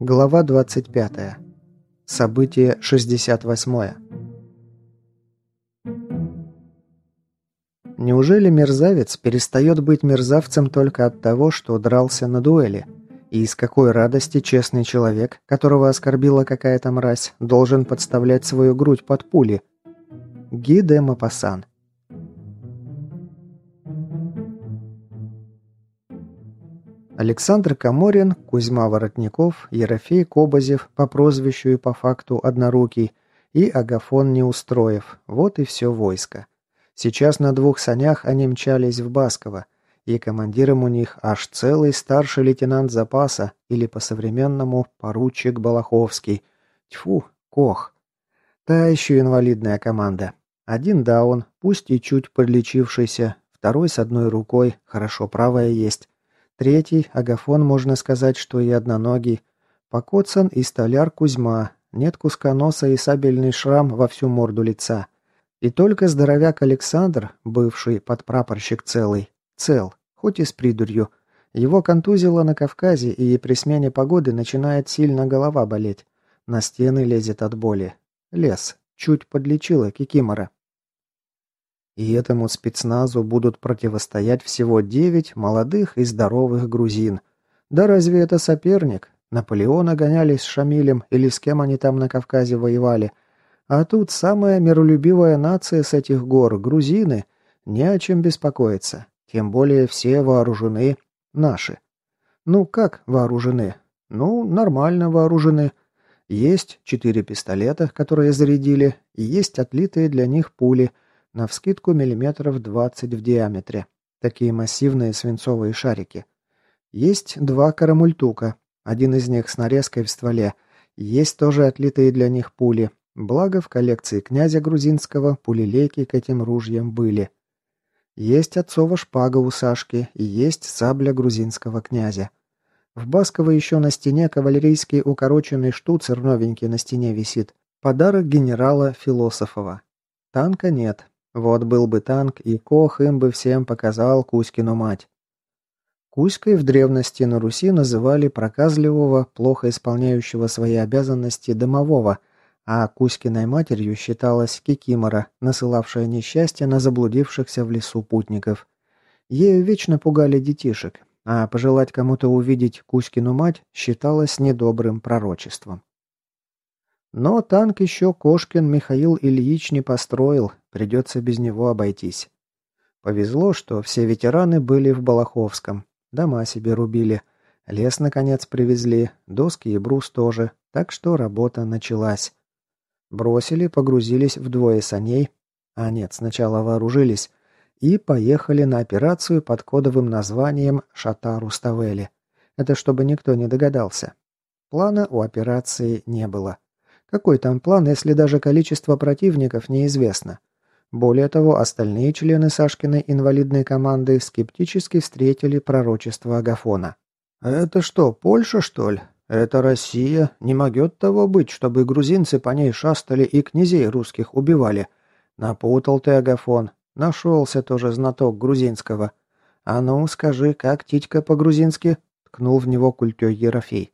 Глава 25. Событие 68. Неужели мерзавец перестает быть мерзавцем только от того, что дрался на дуэли? И из какой радости честный человек, которого оскорбила какая-то мразь, должен подставлять свою грудь под пули? Гиде Мапасан. Александр Каморин, Кузьма Воротников, Ерофей Кобозев по прозвищу и по факту Однорукий и Агафон Неустроев. Вот и все войско. Сейчас на двух санях они мчались в Басково, и командиром у них аж целый старший лейтенант запаса, или по-современному поручик Балаховский. Тьфу, Кох. Та еще инвалидная команда. Один даун, пусть и чуть подлечившийся, второй с одной рукой, хорошо правая есть. Третий, Агафон, можно сказать, что и одноногий. Покоцан и столяр Кузьма. Нет куска носа и сабельный шрам во всю морду лица. И только здоровяк Александр, бывший подпрапорщик целый, цел, хоть и с придурью. Его контузило на Кавказе, и при смене погоды начинает сильно голова болеть. На стены лезет от боли. Лес. Чуть подлечила Кикимора. И этому спецназу будут противостоять всего девять молодых и здоровых грузин. Да разве это соперник? Наполеона гонялись с Шамилем или с кем они там на Кавказе воевали. А тут самая миролюбивая нация с этих гор, грузины, не о чем беспокоиться. Тем более все вооружены наши. Ну как вооружены? Ну, нормально вооружены. Есть четыре пистолета, которые зарядили, и есть отлитые для них пули – Навскидку миллиметров 20 в диаметре. Такие массивные свинцовые шарики. Есть два карамультука. Один из них с нарезкой в стволе. Есть тоже отлитые для них пули. Благо в коллекции князя грузинского пулелейки к этим ружьям были. Есть отцова шпага у Сашки и есть сабля грузинского князя. В Басково еще на стене кавалерийский укороченный штуцер новенький на стене висит. Подарок генерала Философова. Танка нет, вот был бы танк, и Кох им бы всем показал Кузькину мать. Кузькой в древности на Руси называли проказливого, плохо исполняющего свои обязанности домового, а Кузькиной матерью считалась Кикимора, насылавшая несчастье на заблудившихся в лесу путников. Ею вечно пугали детишек, а пожелать кому-то увидеть Кузькину мать считалось недобрым пророчеством. Но танк еще Кошкин Михаил Ильич не построил, придется без него обойтись. Повезло, что все ветераны были в Балаховском. Дома себе рубили. Лес, наконец, привезли, доски и брус тоже, так что работа началась. Бросили, погрузились вдвое саней, а нет, сначала вооружились, и поехали на операцию под кодовым названием «Шата Руставели». Это чтобы никто не догадался. Плана у операции не было. Какой там план, если даже количество противников неизвестно? Более того, остальные члены Сашкиной инвалидной команды скептически встретили пророчество Агафона. «Это что, Польша, что ли? Это Россия? Не могет того быть, чтобы грузинцы по ней шастали и князей русских убивали. Напутал ты, Агафон. Нашелся тоже знаток грузинского. А ну, скажи, как титька по-грузински?» Ткнул в него культей Ерофей.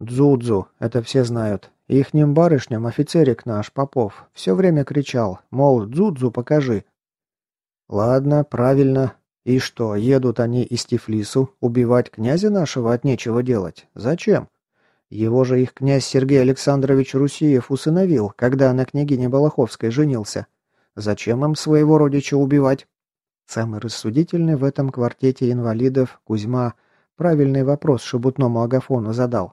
«Дзудзу, это все знают. Ихним барышням офицерик наш, Попов, все время кричал, мол, Дзудзу покажи. Ладно, правильно. И что, едут они из Тифлису убивать князя нашего от нечего делать? Зачем? Его же их князь Сергей Александрович Русиев усыновил, когда на княгине Балаховской женился. Зачем им своего родича убивать? Самый рассудительный в этом квартете инвалидов Кузьма правильный вопрос шебутному Агафону задал.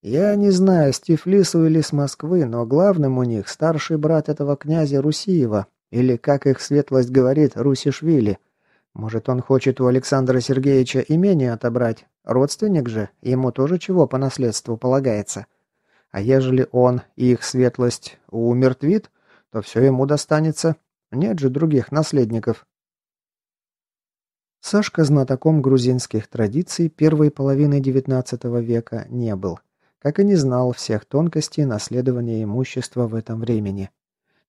Я не знаю, с Тифлису или с Москвы, но главным у них старший брат этого князя Русиева, или, как их светлость говорит, Русишвили. Может, он хочет у Александра Сергеевича имение отобрать? Родственник же, ему тоже чего по наследству полагается. А ежели он и их светлость умертвит, то все ему достанется. Нет же других наследников. Сашка знатоком грузинских традиций первой половины XIX века не был. как и не знал всех тонкостей наследования имущества в этом времени.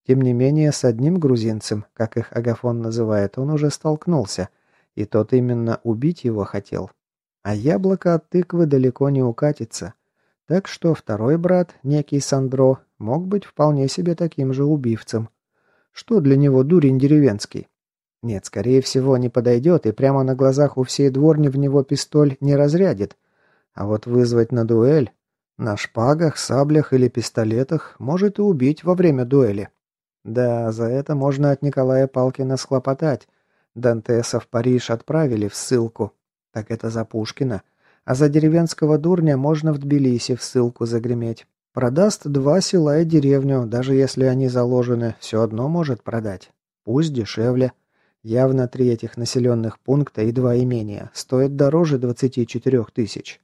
Тем не менее, с одним грузинцем, как их Агафон называет, он уже столкнулся, и тот именно убить его хотел. А яблоко от тыквы далеко не укатится. Так что второй брат, некий Сандро, мог быть вполне себе таким же убивцем. Что для него дурень деревенский? Нет, скорее всего, не подойдет и прямо на глазах у всей дворни в него пистоль не разрядит. А вот вызвать на дуэль на шпагах, саблях или пистолетах может и убить во время дуэли. Да, за это можно от Николая Палкина схлопотать. Дантеса в Париж отправили в ссылку. Так это за Пушкина. А за деревенского дурня можно в Тбилиси в ссылку загреметь. Продаст два села и деревню, даже если они заложены, все одно может продать. Пусть дешевле. Явно три этих населенных пункта и два имения стоят дороже 24 тысяч.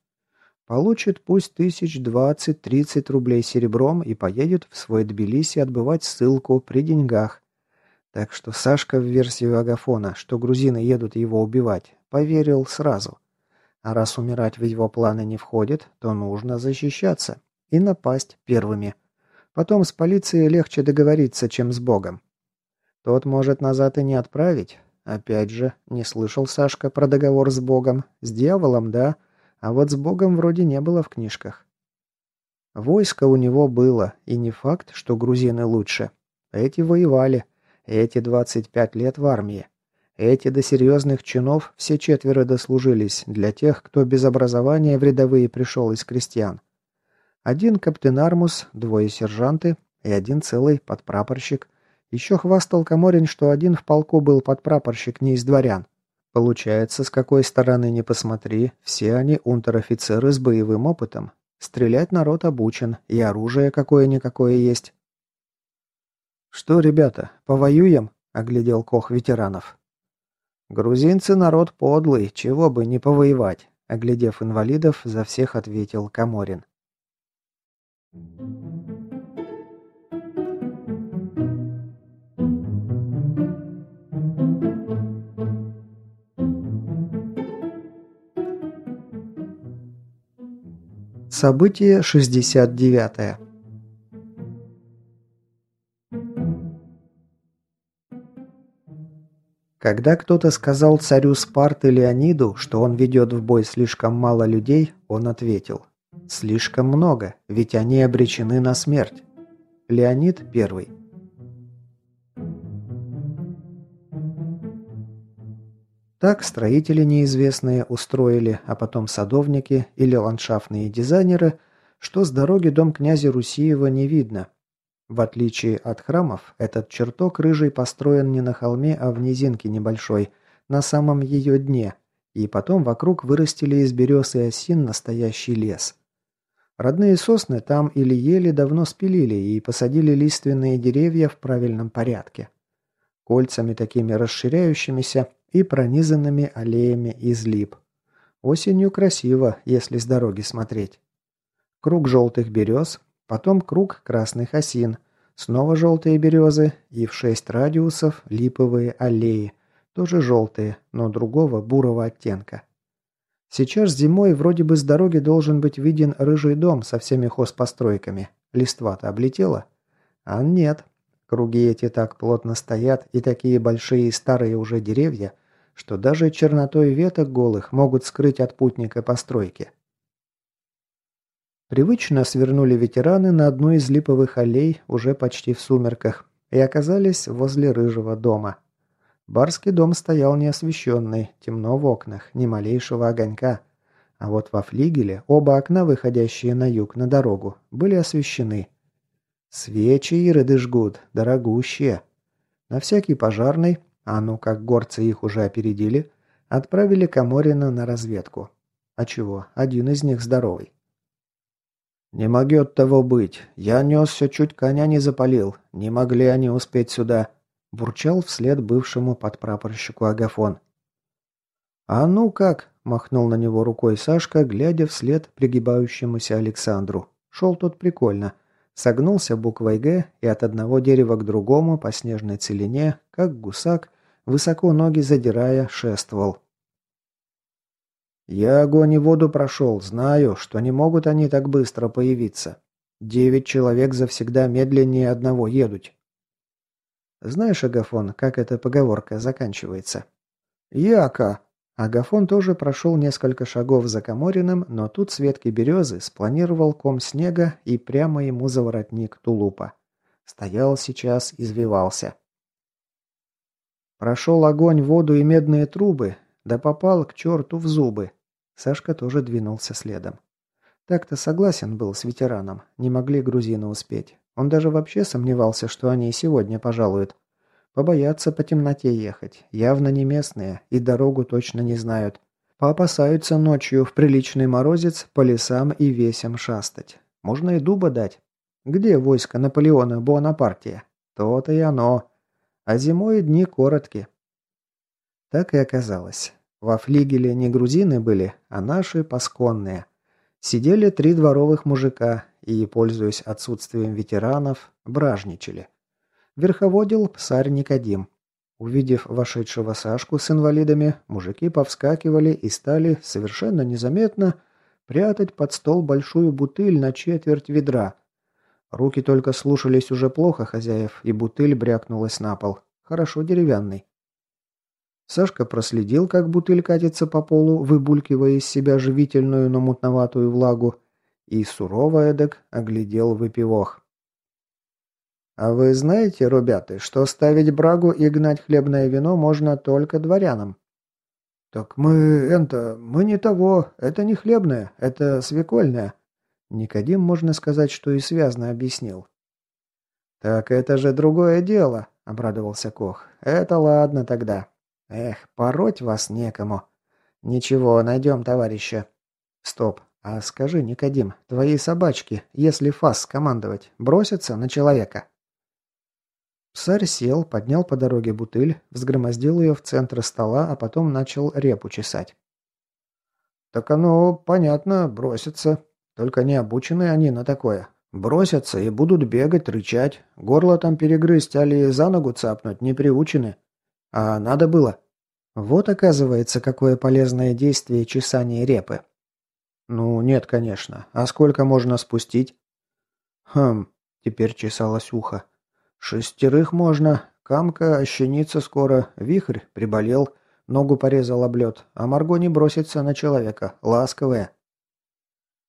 Получит пусть тысяч двадцать-тридцать рублей серебром и поедет в свой Тбилиси отбывать ссылку при деньгах. Так что Сашка в версию Агафона, что грузины едут его убивать, поверил сразу. А раз умирать в его планы не входит, то нужно защищаться и напасть первыми. Потом с полицией легче договориться, чем с Богом. Тот может назад и не отправить. Опять же, не слышал Сашка про договор с Богом. С дьяволом, да, а вот с Богом вроде не было в книжках. Войско у него было, и не факт, что грузины лучше. Эти воевали, эти 25 лет в армии. Эти до серьезных чинов все четверо дослужились для тех, кто без образования в рядовые пришел из крестьян. Один каптен Армус, двое сержанты и один целый подпрапорщик – еще хвастал Каморин, что один в полку был подпрапорщик не из дворян. Получается, с какой стороны ни посмотри, все они унтер-офицеры с боевым опытом. Стрелять народ обучен, и оружие какое-никакое есть. «Что, ребята, повоюем?» – оглядел Кох ветеранов. «Грузинцы народ подлый, чего бы не повоевать», – оглядев инвалидов, за всех ответил Каморин. Thank you. Событие 69. Когда кто-то сказал царю Спарты Леониду, что он ведет в бой слишком мало людей, он ответил «Слишком много, ведь они обречены на смерть». Леонид I. Так строители неизвестные устроили, а потом садовники или ландшафтные дизайнеры, что с дороги дом князя Русиева не видно. В отличие от храмов, этот чертог рыжий построен не на холме, а в низинке небольшой, на самом ее дне, и потом вокруг вырастили из берез и осин настоящий лес. Родные сосны там или ели давно спилили и посадили лиственные деревья в правильном порядке. Кольцами такими расширяющимися и пронизанными аллеями из лип. Осенью красиво, если с дороги смотреть. Круг желтых берез, потом круг красных осин, снова желтые березы и в шесть радиусов липовые аллеи, тоже желтые, но другого бурого оттенка. Сейчас зимой вроде бы с дороги должен быть виден рыжий дом со всеми хозпостройками. Листва-то облетела? А нет. Круги эти так плотно стоят, и такие большие и старые уже деревья, что даже чернотой веток голых могут скрыть от путника постройки. Привычно свернули ветераны на одну из липовых аллей уже почти в сумерках и оказались возле рыжего дома. Барский дом стоял неосвещенный, темно в окнах, ни малейшего огонька. А вот во флигеле оба окна, выходящие на юг на дорогу, были освещены. Свечи ироды жгут, дорогущие. На всякий пожарный а ну как горцы их уже опередили, отправили Каморина на разведку. А чего, один из них здоровый. «Не могет того быть. Я несся, чуть коня не запалил. Не могли они успеть сюда», – бурчал вслед бывшему подпрапорщику Агафон. «А ну как?» – махнул на него рукой Сашка, глядя вслед пригибающемуся Александру. Шел тот прикольно. Согнулся буквой «Г» и от одного дерева к другому по снежной целине, как гусак, высоко ноги задирая, шествовал. «Я огонь и воду прошел, знаю, что не могут они так быстро появиться. Девять человек завсегда медленнее одного едут». Знаешь, Агафон, как эта поговорка заканчивается? «Яка!» Агафон тоже прошел несколько шагов за Камориным, но тут с ветки березы спланировал ком снега и прямо ему за воротник тулупа. Стоял сейчас, извивался. Прошел огонь, воду и медные трубы, да попал к черту в зубы. Сашка тоже двинулся следом. Так-то согласен был с ветераном, не могли грузины успеть. Он даже вообще сомневался, что они и сегодня пожалуют. Побоятся по темноте ехать, явно не местные и дорогу точно не знают. Поопасаются ночью в приличный морозец по лесам и весям шастать. Можно и дуба дать. Где войско Наполеона Буонапартия? То-то и оно. А зимой дни короткие. Так и оказалось. Во флигеле не грузины были, а наши пасконные. Сидели три дворовых мужика и, пользуясь отсутствием ветеранов, бражничали. Верховодил псарь Никодим. Увидев вошедшего Сашку с инвалидами, мужики повскакивали и стали совершенно незаметно прятать под стол большую бутыль на четверть ведра. Руки только слушались уже плохо хозяев, и бутыль брякнулась на пол. Хорошо деревянный. Сашка проследил, как бутыль катится по полу, выбулькивая из себя живительную, но мутноватую влагу, и сурово эдак оглядел выпивох. «А вы знаете, ребята, что ставить брагу и гнать хлебное вино можно только дворянам?» «Так мы, это, мы не того, это не хлебное, это свекольное». Никодим, можно сказать, что и связно объяснил. «Так это же другое дело», — обрадовался Кох. «Это ладно тогда. Эх, пороть вас некому. Ничего, найдем товарища. Стоп, а скажи, Никодим, твои собачки, если фас командовать, бросятся на человека? Псарь сел, поднял по дороге бутыль, взгромоздил ее в центр стола, а потом начал репу чесать. «Так оно, понятно, бросятся. Только не обучены они на такое. Бросятся и будут бегать, рычать. Горло там перегрызть, али за ногу цапнуть, не приучены. А надо было. Вот оказывается, какое полезное действие чесания репы. Ну, нет, конечно. А сколько можно спустить? Хм, теперь чесалось ухо. Шестерых можно. Камка ощенится скоро. Вихрь приболел. Ногу порезал облет. А Марго не бросится на человека. Ласковая.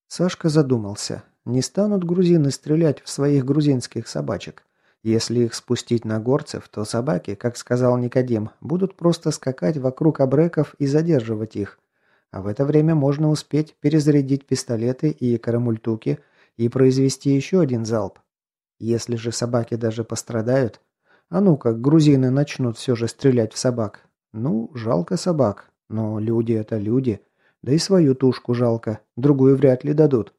Сашка задумался. Не станут грузины стрелять в своих грузинских собачек. Если их спустить на горцев, то собаки, как сказал Никодим, будут просто скакать вокруг обреков и задерживать их. А в это время можно успеть перезарядить пистолеты и карамультуки и произвести еще один залп. Если же собаки даже пострадают, а ну как грузины начнут все же стрелять в собак. Ну, жалко собак, но люди это люди, да и свою тушку жалко, другую вряд ли дадут.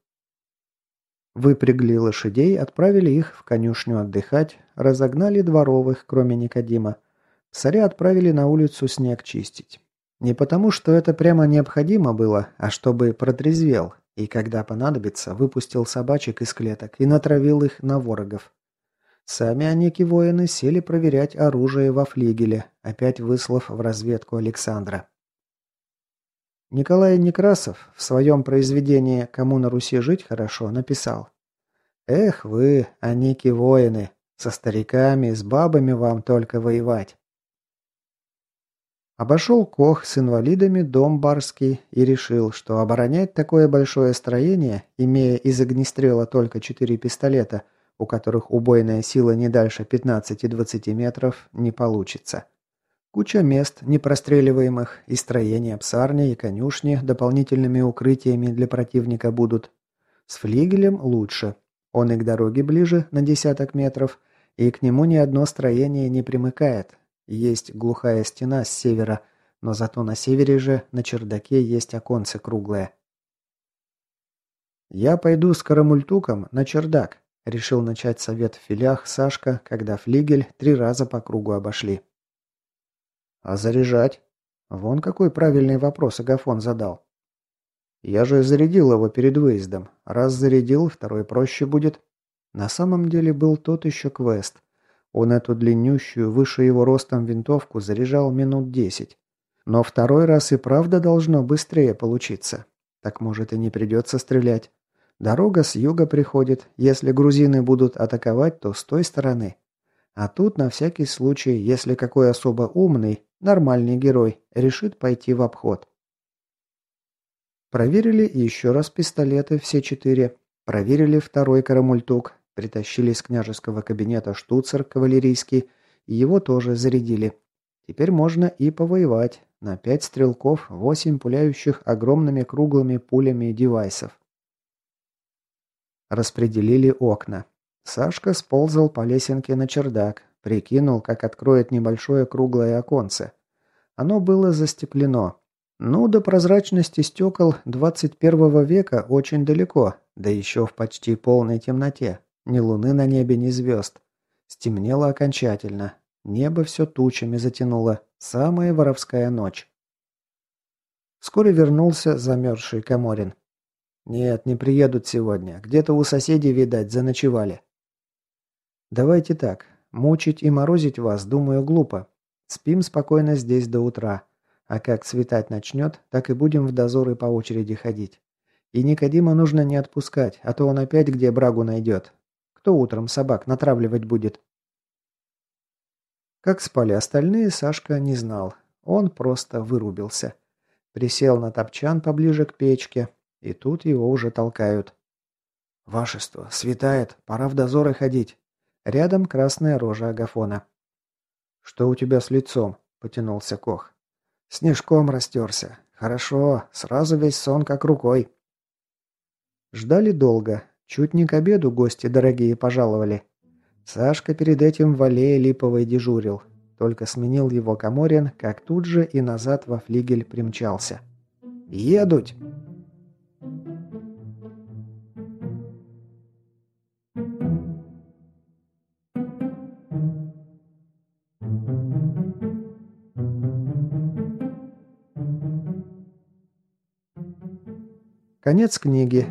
Выпрягли лошадей, отправили их в конюшню отдыхать, разогнали дворовых, кроме Никодима. Царя отправили на улицу снег чистить. Не потому, что это прямо необходимо было, а чтобы протрезвел, и когда понадобится, выпустил собачек из клеток и натравил их на ворогов. Сами Аники-воины сели проверять оружие во флигеле, опять выслав в разведку Александра. Николай Некрасов в своем произведении «Кому на Руси жить хорошо» написал «Эх вы, аники-воины, со стариками, с бабами вам только воевать». Обошел Кох с инвалидами дом барский и решил, что оборонять такое большое строение, имея из огнестрела только четыре пистолета, у которых убойная сила не дальше 15-20 метров, не получится. Куча мест, непростреливаемых, и строения псарни и конюшни дополнительными укрытиями для противника будут. С флигелем лучше. Он и к дороге ближе, на десяток метров, и к нему ни одно строение не примыкает. Есть глухая стена с севера, но зато на севере же, на чердаке, есть оконце круглое. «Я пойду с карамультуком на чердак», — решил начать совет в филях Сашка, когда флигель три раза по кругу обошли. «А заряжать?» Вон какой правильный вопрос Агафон задал. «Я же зарядил его перед выездом. Раз зарядил, второй проще будет». На самом деле был тот еще квест. Он эту длиннющую, выше его ростом винтовку заряжал минут десять. Но второй раз и правда должно быстрее получиться. Так может и не придется стрелять. Дорога с юга приходит. Если грузины будут атаковать, то с той стороны. А тут на всякий случай, если какой особо умный, нормальный герой, решит пойти в обход. Проверили еще раз пистолеты, все четыре. Проверили второй карамультук. Притащили из княжеского кабинета штуцер кавалерийский. И его тоже зарядили. Теперь можно и повоевать. На пять стрелков, восемь пуляющих огромными круглыми пулями девайсов. Распределили окна. Сашка сползал по лесенке на чердак, прикинул, как откроет небольшое круглое оконце. Оно было застеклено. Ну, до прозрачности стекол 21 века очень далеко, да еще в почти полной темноте. Ни луны на небе, ни звезд. Стемнело окончательно. Небо все тучами затянуло. Самая воровская ночь. Вскоре вернулся замерзший Каморин. «Нет, не приедут сегодня. Где-то у соседей, видать, заночевали». «Давайте так. Мучить и морозить вас, думаю, глупо. Спим спокойно здесь до утра. А как светать начнет, так и будем в дозоры по очереди ходить. И Никодима нужно не отпускать, а то он опять где брагу найдет. Кто утром собак натравливать будет?» Как спали остальные, Сашка не знал. Он просто вырубился. Присел на топчан поближе к печке, и тут его уже толкают. «Вашество, светает, пора в дозоры ходить». Рядом красная рожа Агафона. «Что у тебя с лицом?» – потянулся Кох. «Снежком растерся. Хорошо, сразу весь сон как рукой». Ждали долго. Чуть не к обеду гости дорогие пожаловали. Сашка перед этим в аллее Липовой дежурил. Только сменил его Каморин, как тут же и назад во флигель примчался. «Едуть!» Конец книги.